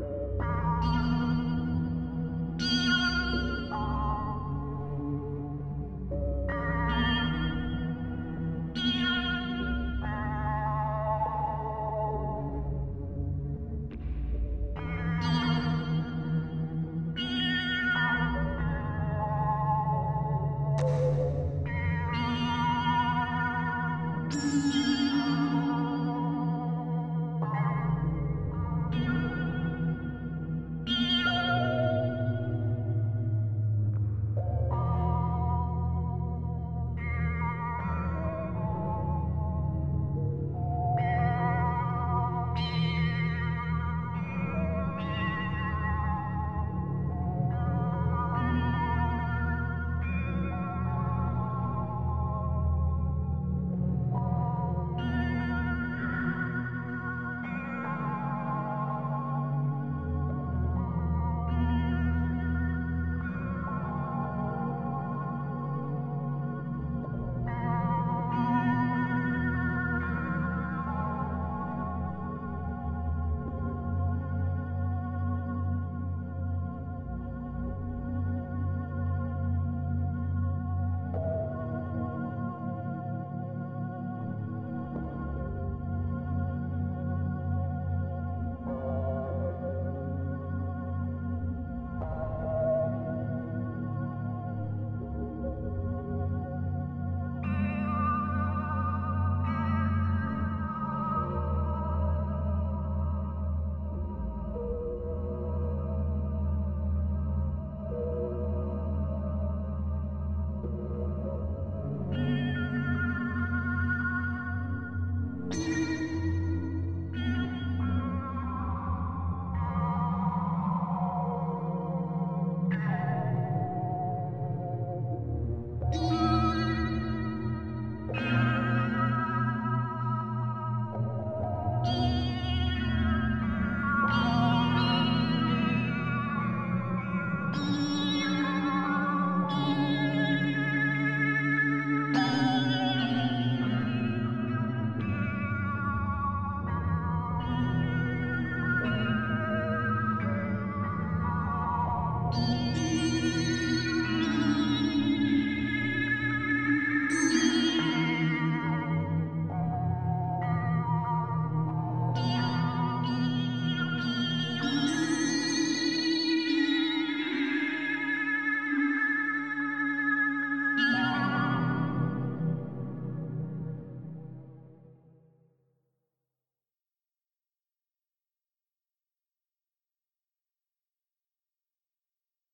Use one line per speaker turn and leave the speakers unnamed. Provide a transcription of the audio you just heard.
Bye.